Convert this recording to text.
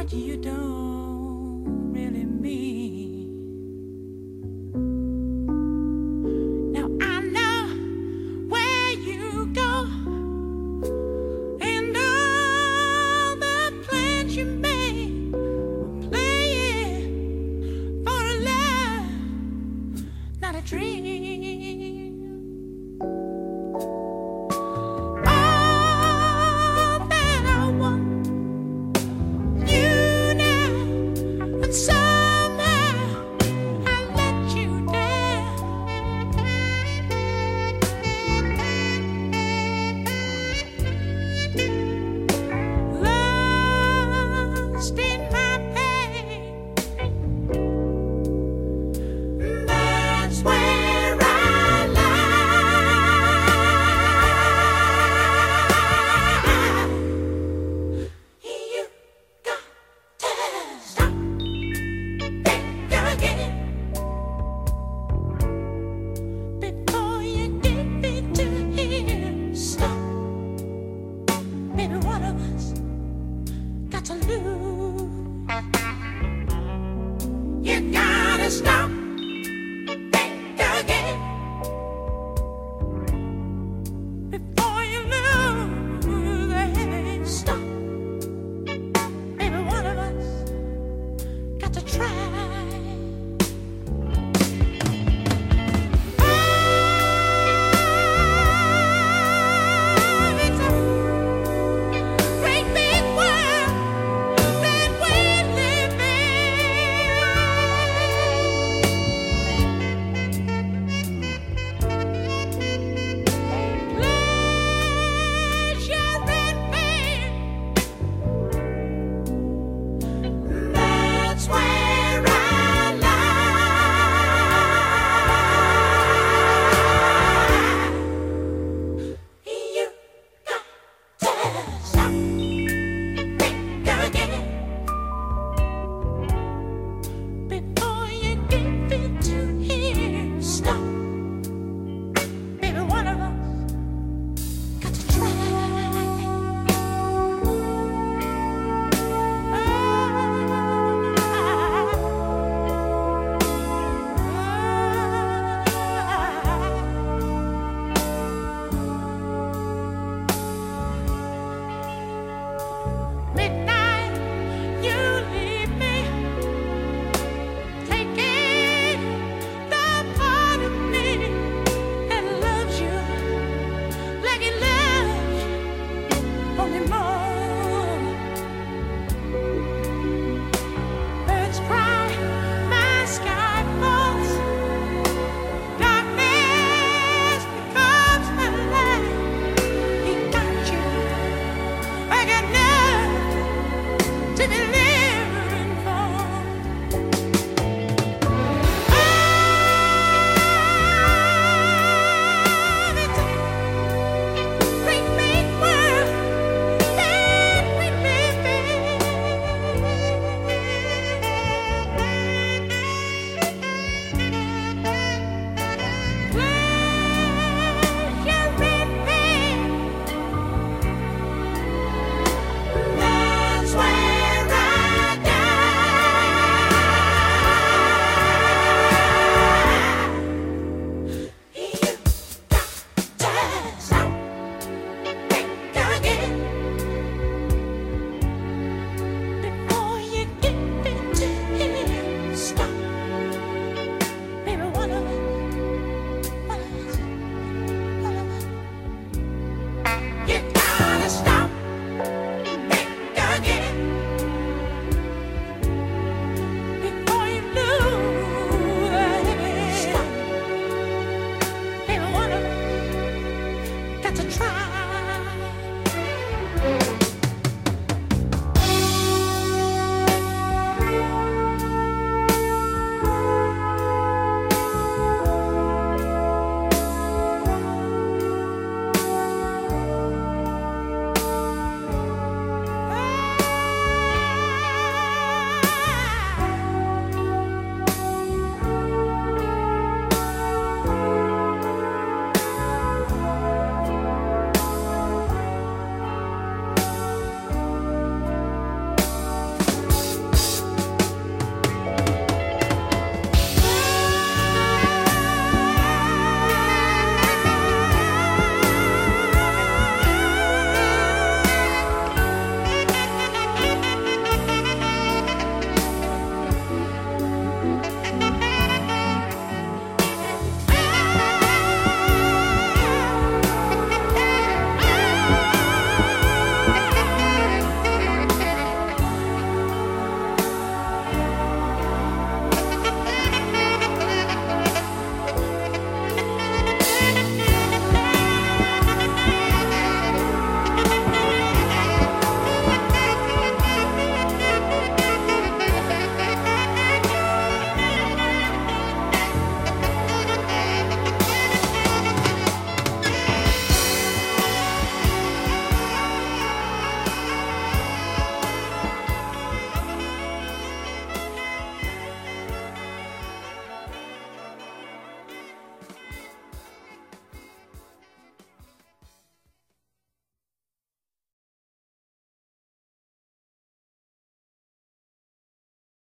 what you don't really mean. Now I know where you go and all the plans you made. Playing for a love, not a dream. in one of us.